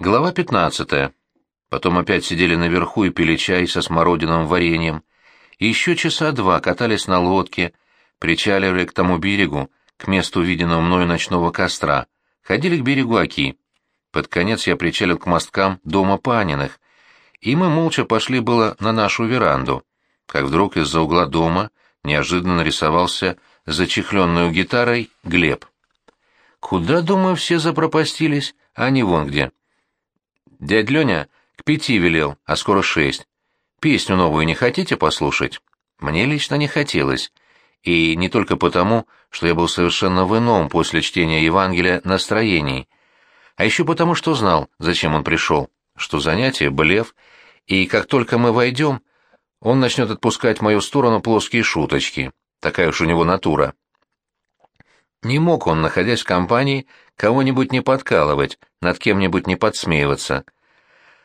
Глава 15. Потом опять сидели наверху и пили чай со смородиновым вареньем. Еще часа два катались на лодке, причаливали к тому берегу, к месту виденного мною ночного костра, ходили к берегу Оки. Под конец я причалил к мосткам дома Паниных, и мы молча пошли было на нашу веранду, как вдруг из-за угла дома неожиданно нарисовался зачехленную гитарой Глеб. Куда, думаю, все запропастились, а не вон где. Дядь Леня к пяти велел, а скоро шесть. Песню новую не хотите послушать? Мне лично не хотелось. И не только потому, что я был совершенно в ином после чтения Евангелия настроении, а еще потому, что знал, зачем он пришел, что занятие — блеф, и как только мы войдем, он начнет отпускать в мою сторону плоские шуточки. Такая уж у него натура. Не мог он, находясь в компании, кого-нибудь не подкалывать, над кем-нибудь не подсмеиваться.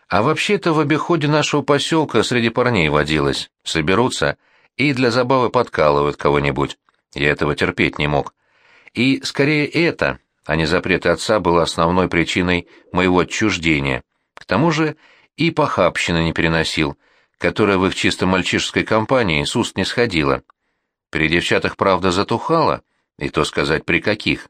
А вообще-то в обиходе нашего поселка среди парней водилось. Соберутся и для забавы подкалывают кого-нибудь. Я этого терпеть не мог. И скорее это, а не запреты отца, было основной причиной моего отчуждения. К тому же и похабщины не переносил, которая в их чисто мальчишеской компании с уст не сходила. При девчатах, правда, затухала, и то сказать при каких.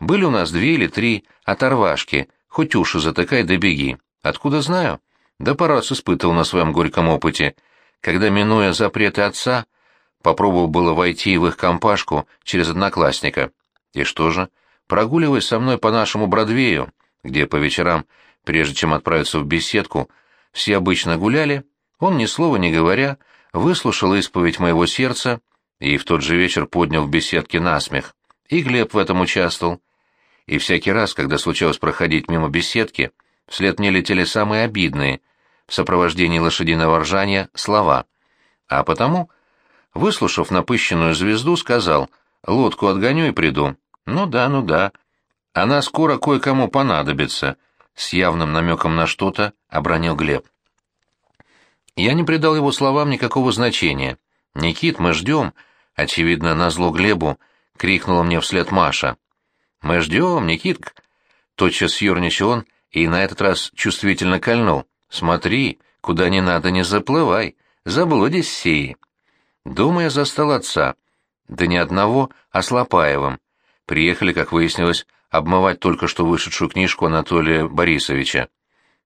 Были у нас две или три оторвашки, хоть уши затыкай да беги. Откуда знаю? Да пару раз испытывал на своем горьком опыте, когда, минуя запреты отца, попробовал было войти в их компашку через одноклассника. И что же? Прогуливаясь со мной по нашему Бродвею, где по вечерам, прежде чем отправиться в беседку, все обычно гуляли, он, ни слова не говоря, выслушал исповедь моего сердца и в тот же вечер поднял в беседке насмех. И Глеб в этом участвовал. И всякий раз, когда случалось проходить мимо беседки, вслед мне летели самые обидные, в сопровождении лошадиного ржания, слова. А потому, выслушав напыщенную звезду, сказал «Лодку отгоню и приду». «Ну да, ну да. Она скоро кое-кому понадобится», — с явным намеком на что-то обронил Глеб. Я не придал его словам никакого значения. «Никит, мы ждем», Очевидно, назло Глебу крикнула мне вслед Маша. «Мы ждем, Никитка!» Тотчас съерничал он и на этот раз чувствительно кольнул. «Смотри, куда не надо, не заплывай, заблудись сей». Дома я застал отца. Да не одного, а с Лопаевым. Приехали, как выяснилось, обмывать только что вышедшую книжку Анатолия Борисовича.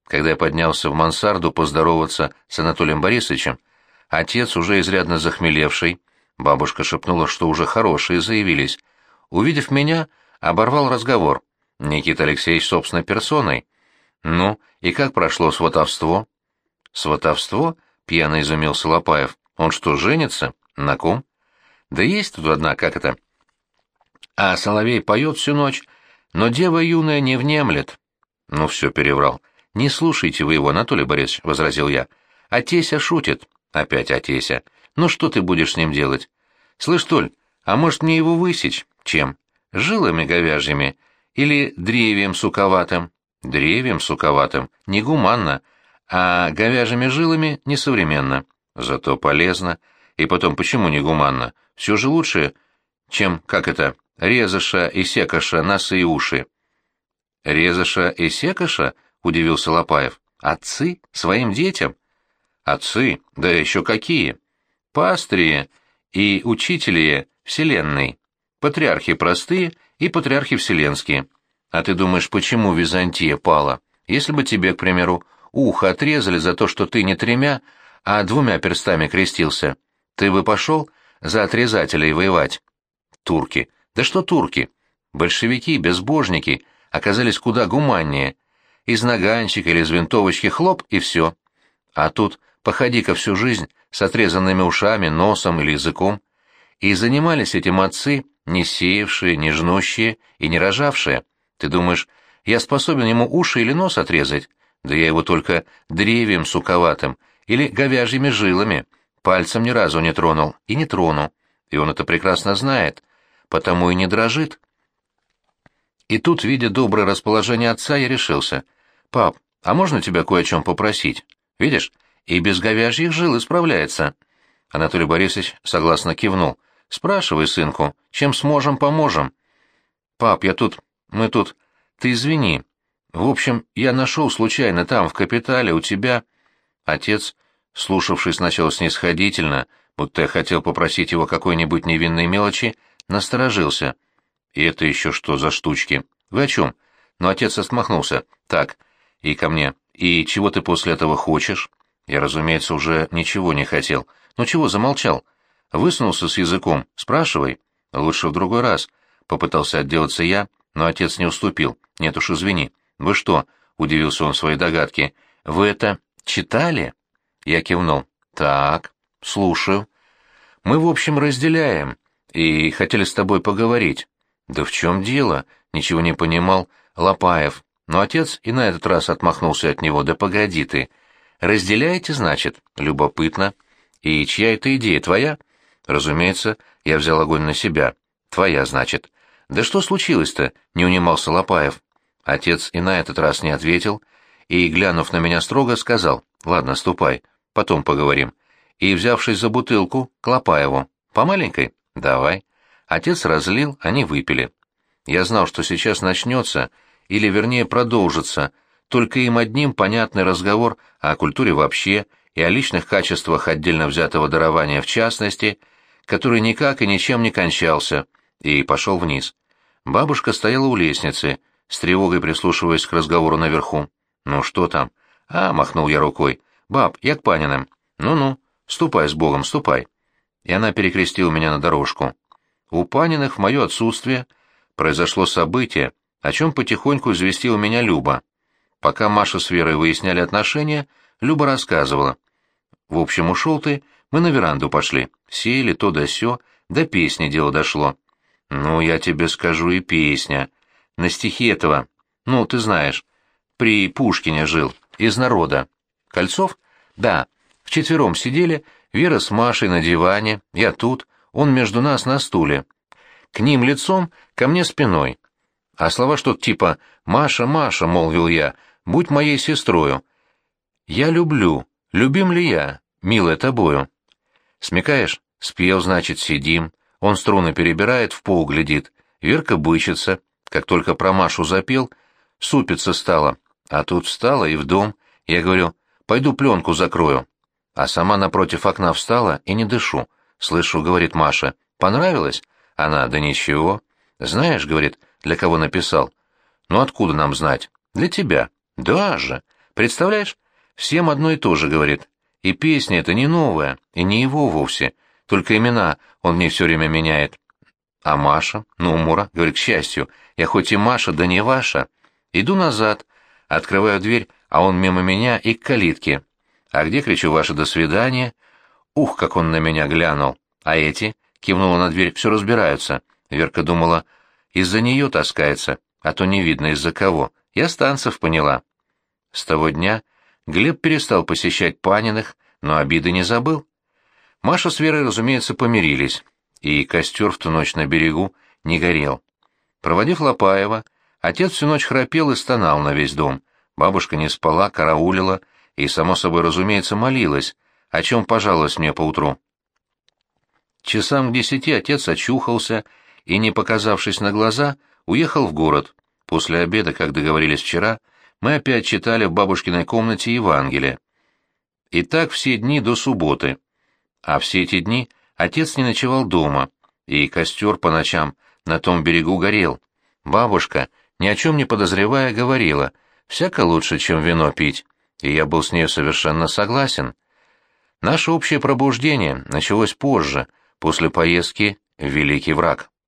Когда я поднялся в мансарду поздороваться с Анатолием Борисовичем, отец, уже изрядно захмелевший, Бабушка шепнула, что уже хорошие заявились. Увидев меня, оборвал разговор. Никита Алексеевич собственной персоной. «Ну, и как прошло сватовство?» «Сватовство?» — пьяно изумился Лопаев. «Он что, женится? На ком?» «Да есть тут одна, как это?» «А Соловей поет всю ночь, но дева юная не внемлет». «Ну, все переврал. Не слушайте вы его, Анатолий Борисович», — возразил я. «Отеся шутит». «Опять Отеся. Ну что ты будешь с ним делать? Слышь, Толь, а может мне его высечь? Чем? Жилами говяжьими или древием суковатым? Древием суковатым негуманно, а говяжьими жилами несовременно. Зато полезно. И потом, почему негуманно? Все же лучше, чем, как это, резаша и секаша носы и уши. Резаша и секаша? — удивился Лопаев. Отцы? Своим детям? Отцы? Да еще какие! Пастрие и учителие Вселенной, патриархи простые и патриархи вселенские. А ты думаешь, почему Византия пала? Если бы тебе, к примеру, ухо отрезали за то, что ты не тремя, а двумя перстами крестился, ты бы пошел за отрезателей воевать? Турки. Да что турки? Большевики, безбожники, оказались куда гуманнее. Из наганчика или из винтовочки хлоп, и все. А тут походи-ка всю жизнь с отрезанными ушами, носом или языком. И занимались этим отцы, не сеявшие, не жнущие и не рожавшие. Ты думаешь, я способен ему уши или нос отрезать? Да я его только древием суковатым или говяжьими жилами, пальцем ни разу не тронул и не трону. И он это прекрасно знает, потому и не дрожит. И тут, видя доброе расположение отца, я решился. «Пап, а можно тебя кое о чем попросить? Видишь, и без говяжьих жил исправляется. Анатолий Борисович согласно кивнул. Спрашивай, сынку, чем сможем, поможем. Пап, я тут, мы тут, ты извини. В общем, я нашел случайно там, в капитале, у тебя...» Отец, слушавший сначала снисходительно, будто я хотел попросить его какой-нибудь невинной мелочи, насторожился. «И это еще что за штучки? Вы о чем?» Но отец отмахнулся. «Так, и ко мне. И чего ты после этого хочешь?» Я, разумеется, уже ничего не хотел. «Ну чего замолчал?» Высунулся с языком. «Спрашивай». «Лучше в другой раз». Попытался отделаться я, но отец не уступил. «Нет уж, извини». «Вы что?» — удивился он своей догадке. «Вы это читали?» Я кивнул. «Так, слушаю. Мы, в общем, разделяем, и хотели с тобой поговорить». «Да в чем дело?» — ничего не понимал Лопаев. Но отец и на этот раз отмахнулся от него. «Да погоди ты. Разделяете, значит? Любопытно. И чья это идея, твоя?» «Разумеется, я взял огонь на себя. Твоя, значит». «Да что случилось-то?» — не унимался Лопаев. Отец и на этот раз не ответил, и, глянув на меня строго, сказал, «Ладно, ступай, потом поговорим». И, взявшись за бутылку, к Лопаеву, «По маленькой?» «Давай». Отец разлил, они выпили. Я знал, что сейчас начнется, или, вернее, продолжится, только им одним понятный разговор о культуре вообще и о личных качествах отдельно взятого дарования в частности, который никак и ничем не кончался, и пошел вниз. Бабушка стояла у лестницы, с тревогой прислушиваясь к разговору наверху. «Ну что там?» «А», — махнул я рукой. «Баб, я к Паниным». «Ну-ну, ступай с Богом, ступай». И она перекрестила меня на дорожку. У Паниных в мое отсутствие произошло событие, о чем потихоньку известила меня Люба. Пока Маша с Верой выясняли отношения, Люба рассказывала. «В общем, ушел ты, мы на веранду пошли, сели то да сё, до песни дело дошло». «Ну, я тебе скажу и песня», на стихи этого, ну, ты знаешь, при Пушкине жил, из народа. Кольцов? Да. Вчетвером сидели, Вера с Машей на диване, я тут, он между нас на стуле. К ним лицом, ко мне спиной. А слова что-то типа «Маша, Маша», — молвил я, — «будь моей сестрою». «Я люблю. Любим ли я, милая тобою?» Смекаешь? Спел, значит, сидим. Он струны перебирает, в пол глядит. Верка бычится. Как только про Машу запел, супиться стала. А тут встала и в дом. Я говорю, пойду пленку закрою. А сама напротив окна встала и не дышу. Слышу, говорит Маша, понравилось? Она, да ничего. Знаешь, говорит, для кого написал? Ну откуда нам знать? Для тебя. Да же. Представляешь? Всем одно и то же, говорит. И песня эта не новая, и не его вовсе. Только имена он мне все время меняет. А Маша? Ну, Мура, говорит, к счастью, я хоть и Маша, да не ваша. Иду назад, открываю дверь, а он мимо меня и к калитке. А где, кричу, ваше «до свидания»? Ух, как он на меня глянул. А эти? Кивнула на дверь, все разбираются. Верка думала, из-за нее таскается, а то не видно из-за кого. Я станцев поняла. С того дня Глеб перестал посещать Паниных, но обиды не забыл. Маша с Верой, разумеется, помирились и костер в ту ночь на берегу не горел. Проводив Лопаева, отец всю ночь храпел и стонал на весь дом. Бабушка не спала, караулила и, само собой разумеется, молилась, о чем пожаловалась мне поутру. Часам к десяти отец очухался и, не показавшись на глаза, уехал в город. После обеда, как договорились вчера, мы опять читали в бабушкиной комнате Евангелие. И так все дни до субботы. А все эти дни Отец не ночевал дома, и костер по ночам на том берегу горел. Бабушка, ни о чем не подозревая, говорила, «Всяко лучше, чем вино пить», и я был с ней совершенно согласен. Наше общее пробуждение началось позже, после поездки в Великий Враг.